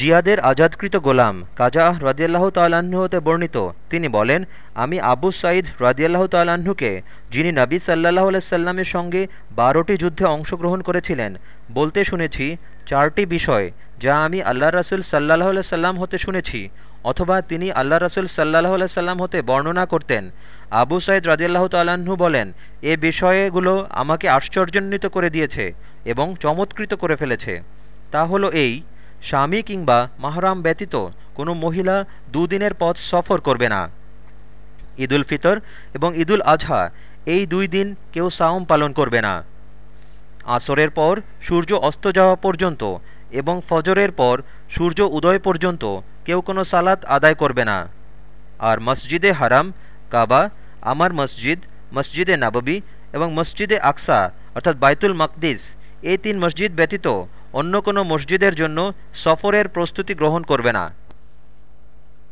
জিয়াদের আজাদকৃত গোলাম কাজা রদিয়াল্লাহ তাল্লাহ্ন হতে বর্ণিত। তিনি বলেন, আমি আবু সাঈদ রদিয়াল্লাহ তাল্লাহ্নকে যিনি নবী সাল্লাহ সাল্লামের সঙ্গে বারোটি যুদ্ধে অংশগ্রহণ করেছিলেন, বলতে শুনেছি চারটি বিষয় যা আমি আল্লাহ রাসুল সাল্লাহ সাল্লাম হতে শুনেছি, অথবা তিনি আল্লাহ রাসুল সাল্লাহ সাল্লাম হতে বর্ণনা করতেন। আবু সাইদ রাজিয়াল্লাহ তাল্লাহ্ন বলেন, এ বিষয়গুলো আমাকে আশ্চর্যান্বিত করে দিয়েছে এবং চমৎকৃত করে ফেলেছে। তা হলো এই স্বামী কিংবা মাহরাম ব্যতীত কোনো মহিলা দুদিনের পথ সফর করবে না। ঈদুল ফিতর এবং ঈদুল আজহা এই দুই দিন কেউ সাওম পালন করবে না। আসরের পর সূর্য অস্ত যাওয়া পর্যন্ত এবং ফজরের পর সূর্য উদয় পর্যন্ত কেউ কোনো সালাত আদায় করবে না। আর মসজিদে হারাম, কাবা, আমার মসজিদ, মসজিদে নাববী এবং মসজিদে আকসা অর্থাৎ বাইতুল মকদিস এই তিন মসজিদ ব্যতীত অন্য কোনো মসজিদের জন্য সফরের প্রস্তুতি গ্রহণ করবে না।